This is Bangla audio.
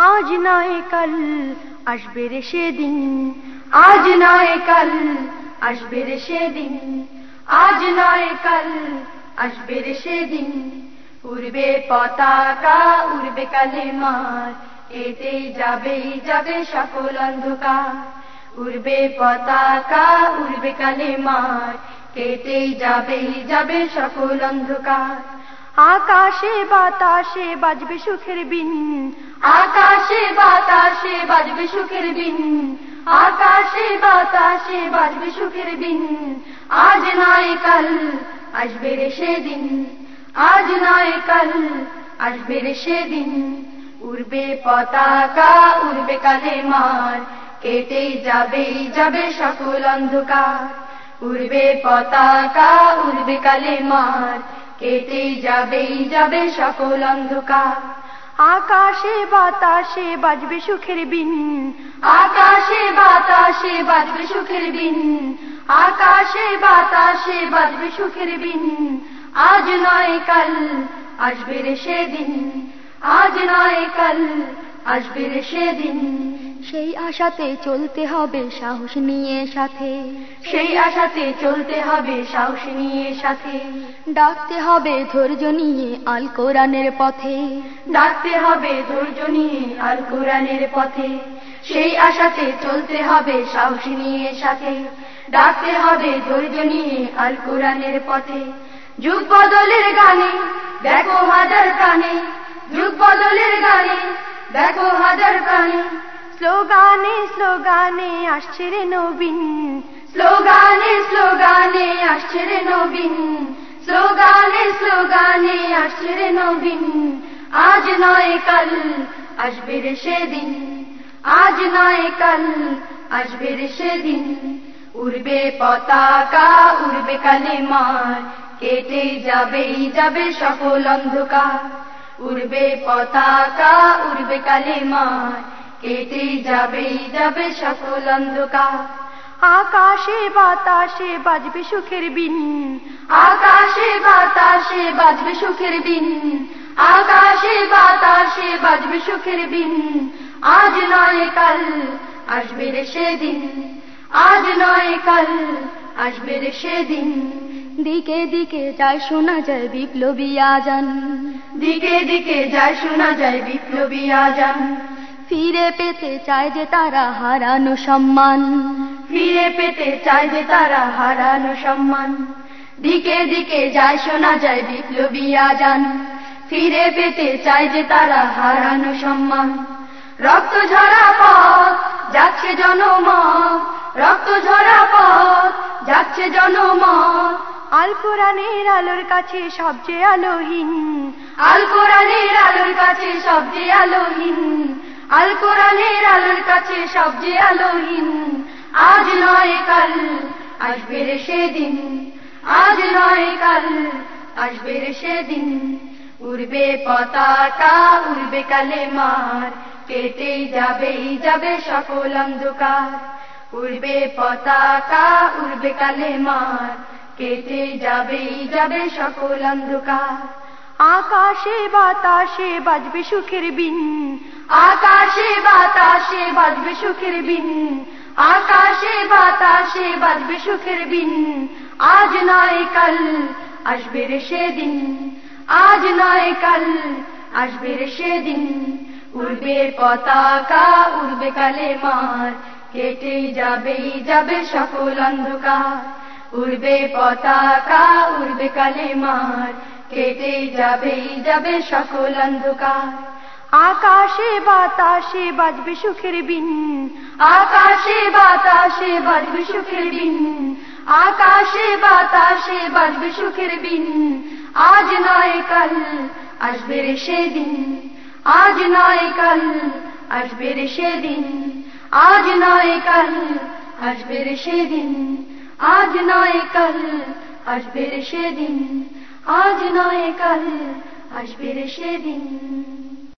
আজ নয় কাল আসবে রে সেদিন। আজ নয় কাল আসবে রে সেদিন। আজ নয় কাল আসবে রে সেদিন। উড়বে পতাকা, উড়বে কালেমার এতে যাবে যাবে সকল অন্ধকার। উড়বে পতাকা, উড়বে কালে মার কেটে যাবে যাবে সকল অন্ধকার। আকাশে বাতাসে বাজবে সুখের বিন আকাশে বাতাসে বাজবে সুখের বিন আকাশে বাতাসে বাজবে সুখের বিন আজ নয় কাল, আসবে রে সেদিন। আজ নয় কাল, আসবে রে সেদিন। উড়বে পতাকা, উড়বে কালে মার। কেটে যাবে যাবে সকল অন্ধকার। উড়বে পতাকা, উড়বে কালে মার। কেটে যাবে যাবে সকল অন্ধকার। আকাশে বাতাসে বাজবে সুখের বিন। আকাশে বাতাসে বাজবে সুখের বিন। আকাশে বাতাসে বাজবে সুখের বিন। আজ নয় কাল, আসবে রে সেদিন। আজ নয় কাল, আসবে রে সেদিন। সেই আশাতে চলতে হবে সাহস নিয়ে সাথে। সেই আশাতে চলতে হবে সাহস নিয়ে সাথে। ডাকতে হবে ধৈর্য নিয়ে আল কোরআনের পথে। ডাকতে হবে ধৈর্য নিয়ে আল কোরআনের পথে। সেই আশাতে চলতে হবে সাহস নিয়ে সাথে। ডাকতে হবে ধৈর্য নিয়ে আল কোরআনের পথে। যুগ বদলের গানে দেখো হাজার কানে যুগ বদলের গানে দেখো হাজার কানে স্লোগানে স্লোগানে আসছে রে নবীন। স্লোগানে স্লোগানে আসছে রে নবীন। স্লোগানে স্লোগানে আসছে রে নবীন। আজ নয় কাল আসবে রে সেদিন। আজ নয় কাল আসবে রে সেদিন। উড়বে পতাকা, উড়বে কালে মার কেটে যাবেই যাবে সকল অন্ধকার। উড়বে পতাকা, উড়বে কালে মার কেটে যাবেই যাবে সকল অন্ধকার। আকাশে বাতাসে বাজবে সুখের বিন আকাশে বাতাসে বাজবে সুখের বিন আকাশে বাতাসে বাজবে সুখের বিন আজ নয় কাল, আসবে রে সেদিন। আজ নয় কাল, আসবে রে সেদিন। দিকে দিকে যায় শোনা যায় বিপ্লবী আজান। দিকে দিকে যায় শোনা যায় বিপ্লবী আজান। ফিরে পেতে চায় যে তারা হারানো সম্মান। ফিরে পেতে চায় যে তারা হারানো সম্মান। দিকে দিকে যায়, শোনা যায় বিপ্লবী আজান। ফিরে পেতে চায় যে তারা হারানো সম্মান। রক্ত ঝরা পথ যাচ্ছে জনম রক্ত ঝরা পথ যাচ্ছে জনম আল কোরআনের আলোর কাছে সবচেয়ে আলোহীন। আল কোরআনের আলোর কাছে সবচেয়ে আলোহীন। আল কোরআনের আলোর কাছে সবচেয়ে আলোহীন। আজ নয় কাল, আসবে সেদিন। আজ নয় কাল, আসবে সেদিন। উড়বে পতাকা, উড়বে কালে মার কেটেই যাবেই যাবে সকল অন্ধকার। উড়বে পতাকা, উড়বে কালে মার কেটে যাবেই যাবে সকল অন্ধকার। আকাশে বাতাসে বাজবে সুখের বিন। আকাশে বাতাসে বাজবে সুখের বিন। আকাশে বাতাসে বাজবে সুখের বিন। আজ নয় কাল, আসবে রে সেদিন। আজ নয় কাল, আসবে রে সেদিন। উড়বে পতাকা, উড়বে কালে মার কেটে যাবেই যাবে সকল অন্ধকার। উড়বে পতাকা, উড়বে কালে মার কেটে যাবেই যাবে সকল অন্ধকার। আকাশে বাতাসে বাজবে সুখের বিন আকাশে বাতাসে বাজবে সুখের বিন আকাশে বাতাসে বাজবে সুখের বিন আজ নয় কাল, আসবে রে সেদিন। আজ নয় কাল, আসবে রে সেদিন। আজ নয় কাল, আসবে রে সেদিন। আজ নয় কাল, আসবে রে সেদিন। আজ নয় কাল আসবে সেদিন।